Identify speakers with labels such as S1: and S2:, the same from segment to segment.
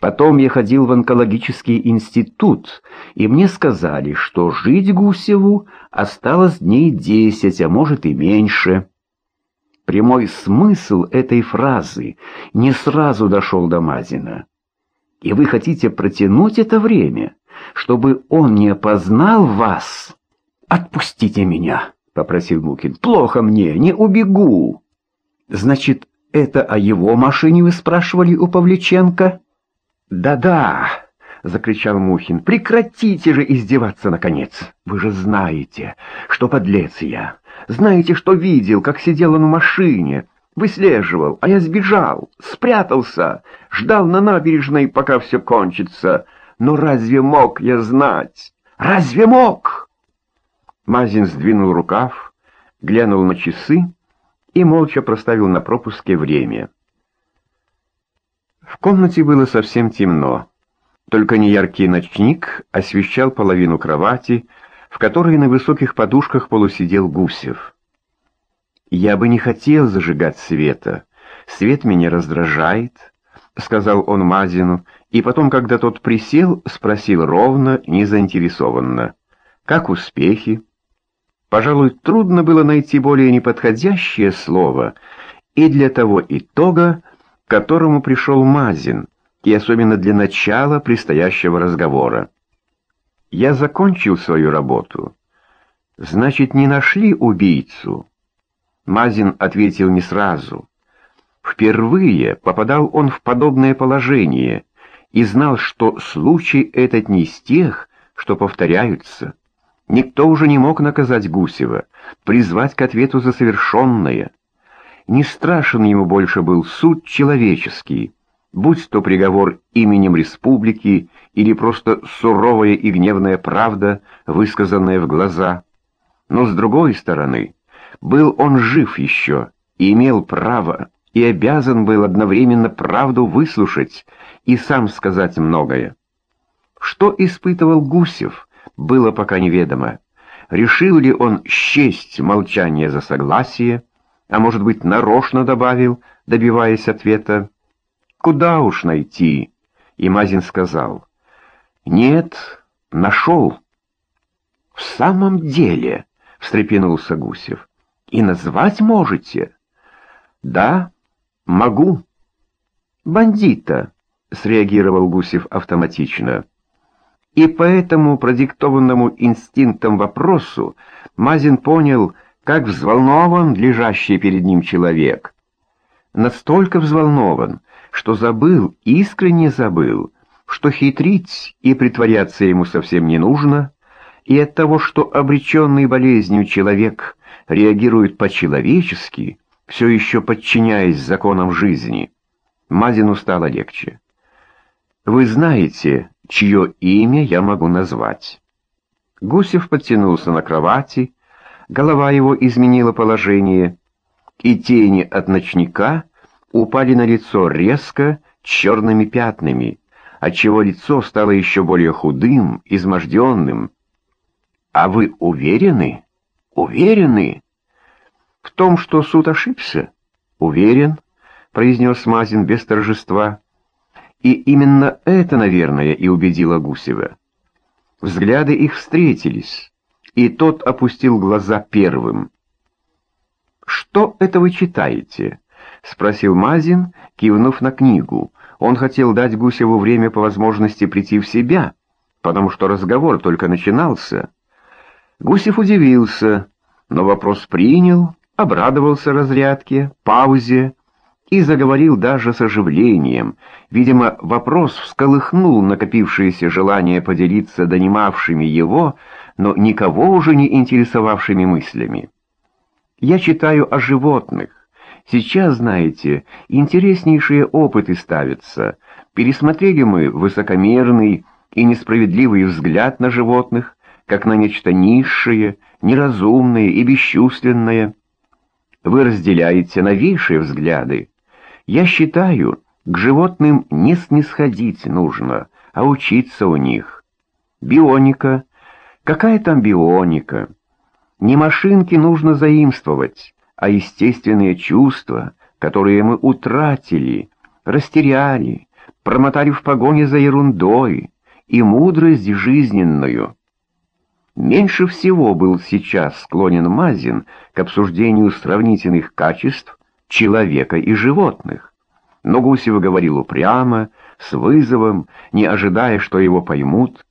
S1: Потом я ходил в онкологический институт, и мне сказали, что жить Гусеву осталось дней десять, а может и меньше. Прямой смысл этой фразы не сразу дошел до Мазина. И вы хотите протянуть это время, чтобы он не опознал вас? Отпустите меня, попросил Букин. Плохо мне, не убегу. Значит, это о его машине вы спрашивали у Павличенко? «Да-да!» — закричал Мухин. «Прекратите же издеваться, наконец! Вы же знаете, что подлец я! Знаете, что видел, как сидел он в машине, выслеживал, а я сбежал, спрятался, ждал на набережной, пока все кончится. Но разве мог я знать? Разве мог?» Мазин сдвинул рукав, глянул на часы и молча проставил на пропуске время. В комнате было совсем темно. Только неяркий ночник освещал половину кровати, в которой на высоких подушках полусидел Гусев. «Я бы не хотел зажигать света. Свет меня раздражает», — сказал он Мазину, и потом, когда тот присел, спросил ровно, незаинтересованно. «Как успехи?» Пожалуй, трудно было найти более неподходящее слово и для того итога, к которому пришел Мазин, и особенно для начала предстоящего разговора. «Я закончил свою работу. Значит, не нашли убийцу?» Мазин ответил не сразу. Впервые попадал он в подобное положение и знал, что случай этот не из тех, что повторяются. Никто уже не мог наказать Гусева, призвать к ответу за совершенное. Не страшен ему больше был суд человеческий, будь то приговор именем республики или просто суровая и гневная правда, высказанная в глаза. Но с другой стороны, был он жив еще и имел право, и обязан был одновременно правду выслушать и сам сказать многое. Что испытывал Гусев, было пока неведомо. Решил ли он счесть молчание за согласие, а может быть, нарочно добавил, добиваясь ответа. «Куда уж найти?» И Мазин сказал. «Нет, нашел». «В самом деле», — встрепенулся Гусев, — «и назвать можете?» «Да, могу». «Бандита», — среагировал Гусев автоматично. И по этому продиктованному инстинктом вопросу Мазин понял, как взволнован лежащий перед ним человек. Настолько взволнован, что забыл, искренне забыл, что хитрить и притворяться ему совсем не нужно, и от того, что обреченный болезнью человек реагирует по-человечески, все еще подчиняясь законам жизни, Мазину стало легче. «Вы знаете, чье имя я могу назвать?» Гусев подтянулся на кровати, голова его изменила положение, и тени от ночника упали на лицо резко черными пятнами, отчего лицо стало еще более худым, изможденным. «А вы уверены? Уверены?» «В том, что суд ошибся?» «Уверен», — произнес Мазин без торжества. И именно это, наверное, и убедило Гусева. Взгляды их встретились и тот опустил глаза первым. «Что это вы читаете?» — спросил Мазин, кивнув на книгу. Он хотел дать Гусеву время по возможности прийти в себя, потому что разговор только начинался. Гусев удивился, но вопрос принял, обрадовался разрядке, паузе и заговорил даже с оживлением. Видимо, вопрос всколыхнул накопившееся желание поделиться донимавшими его, но никого уже не интересовавшими мыслями. Я читаю о животных. Сейчас, знаете, интереснейшие опыты ставятся. Пересмотрели мы высокомерный и несправедливый взгляд на животных, как на нечто низшее, неразумное и бесчувственное. Вы разделяете новейшие взгляды. Я считаю, к животным не снисходить нужно, а учиться у них. Бионика Какая там бионика? Не машинки нужно заимствовать, а естественные чувства, которые мы утратили, растеряли, промотали в погоне за ерундой и мудрость жизненную. Меньше всего был сейчас склонен Мазин к обсуждению сравнительных качеств человека и животных. Но Гусев говорил упрямо, с вызовом, не ожидая, что его поймут.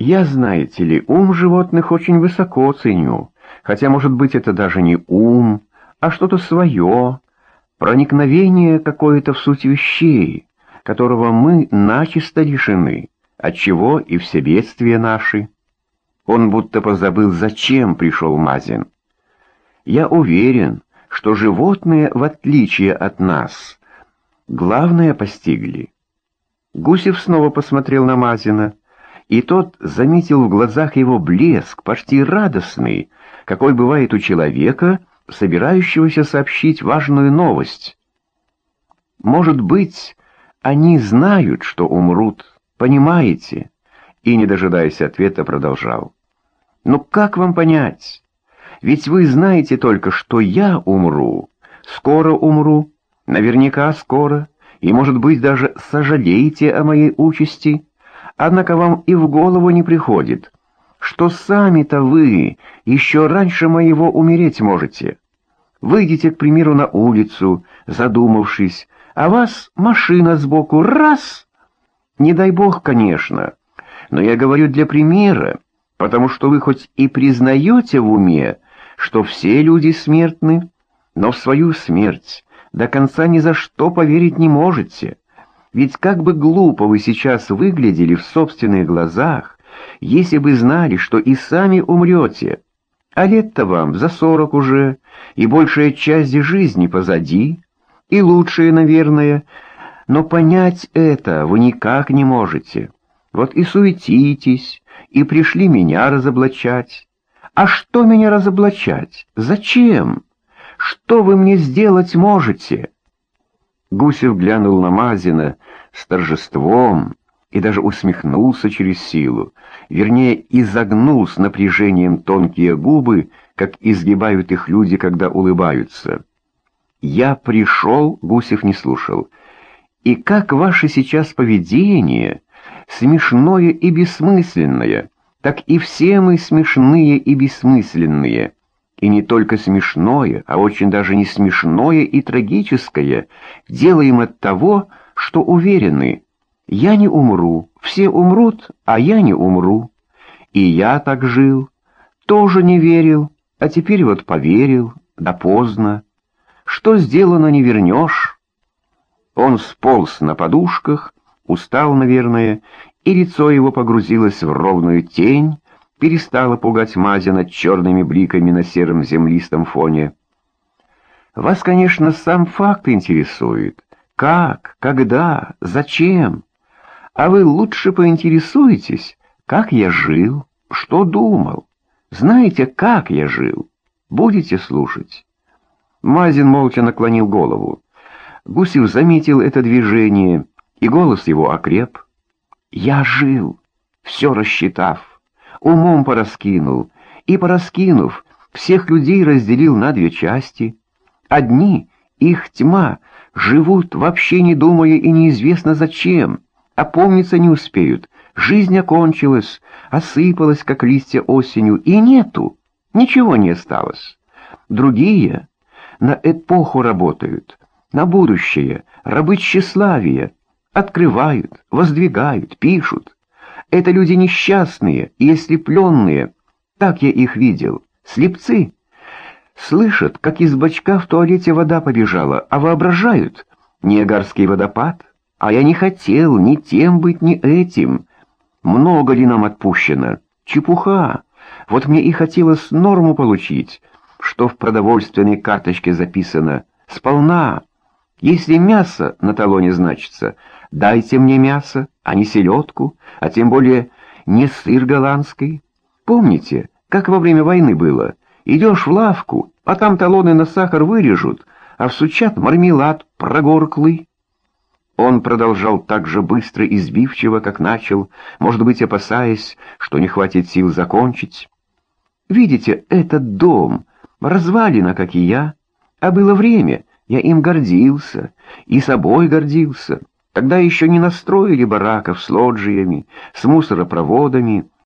S1: «Я, знаете ли, ум животных очень высоко ценю, хотя, может быть, это даже не ум, а что-то свое, проникновение какое-то в суть вещей, которого мы начисто лишены, отчего и все бедствия наши». Он будто позабыл, зачем пришел Мазин. «Я уверен, что животные, в отличие от нас, главное постигли». Гусев снова посмотрел на Мазина, и тот заметил в глазах его блеск, почти радостный, какой бывает у человека, собирающегося сообщить важную новость. «Может быть, они знают, что умрут, понимаете?» И, не дожидаясь ответа, продолжал. «Ну как вам понять? Ведь вы знаете только, что я умру, скоро умру, наверняка скоро, и, может быть, даже сожалеете о моей участи, однако вам и в голову не приходит, что сами-то вы еще раньше моего умереть можете. Выйдите, к примеру, на улицу, задумавшись, а вас машина сбоку раз. Не дай бог, конечно, но я говорю для примера, потому что вы хоть и признаете в уме, что все люди смертны, но в свою смерть до конца ни за что поверить не можете. Ведь как бы глупо вы сейчас выглядели в собственных глазах, если бы знали, что и сами умрете. А лет-то вам за сорок уже, и большая часть жизни позади, и лучшее, наверное, но понять это вы никак не можете. Вот и суетитесь, и пришли меня разоблачать. А что меня разоблачать? Зачем? Что вы мне сделать можете?» Гусев глянул на Мазина с торжеством и даже усмехнулся через силу, вернее, изогнул с напряжением тонкие губы, как изгибают их люди, когда улыбаются. «Я пришел», — Гусев не слушал, — «и как ваше сейчас поведение, смешное и бессмысленное, так и все мы смешные и бессмысленные». И не только смешное, а очень даже не смешное и трагическое делаем от того, что уверены. Я не умру, все умрут, а я не умру. И я так жил, тоже не верил, а теперь вот поверил, да поздно. Что сделано, не вернешь. Он сполз на подушках, устал, наверное, и лицо его погрузилось в ровную тень, перестала пугать Мазина черными бликами на сером землистом фоне. Вас, конечно, сам факт интересует. Как, когда, зачем? А вы лучше поинтересуетесь, как я жил, что думал. Знаете, как я жил? Будете слушать?» Мазин молча наклонил голову. Гусев заметил это движение, и голос его окреп. «Я жил, все рассчитав умом пораскинул, и, пораскинув, всех людей разделил на две части. Одни, их тьма, живут, вообще не думая и неизвестно зачем, опомниться не успеют, жизнь окончилась, осыпалась, как листья осенью, и нету, ничего не осталось. Другие на эпоху работают, на будущее, рабы тщеславия, открывают, воздвигают, пишут. Это люди несчастные и ослепленные. Так я их видел. Слепцы. Слышат, как из бачка в туалете вода побежала, а воображают. Ниагарский водопад. А я не хотел ни тем быть, ни этим. Много ли нам отпущено? Чепуха. Вот мне и хотелось норму получить, что в продовольственной карточке записано. Сполна. Если мясо на талоне значится, дайте мне мясо, а не селедку, а тем более не сыр голландский. Помните, как во время войны было? Идешь в лавку, а там талоны на сахар вырежут, а всучат мармелад прогорклый. Он продолжал так же быстро и сбивчиво, как начал, может быть, опасаясь, что не хватит сил закончить. «Видите, этот дом, развалина, как и я, а было время, я им гордился, и собой гордился». Тогда еще не настроили бараков с лоджиями, с мусоропроводами,